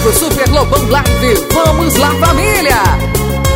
do Super Lobão Live. Vamos lá, família!